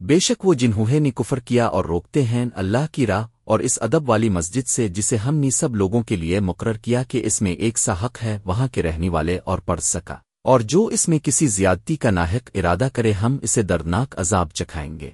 بے شک وہ جنہوں نے کفر کیا اور روکتے ہیں اللہ کی راہ اور اس ادب والی مسجد سے جسے ہم نے سب لوگوں کے لیے مقرر کیا کہ اس میں ایک سا حق ہے، وہاں کے رہنے والے اور پڑھ سکا۔ اور جو اس میں کسی زیادتی کا ناحق ارادہ کرے، ہم اسے دردناک عذاب چکھائیں گے۔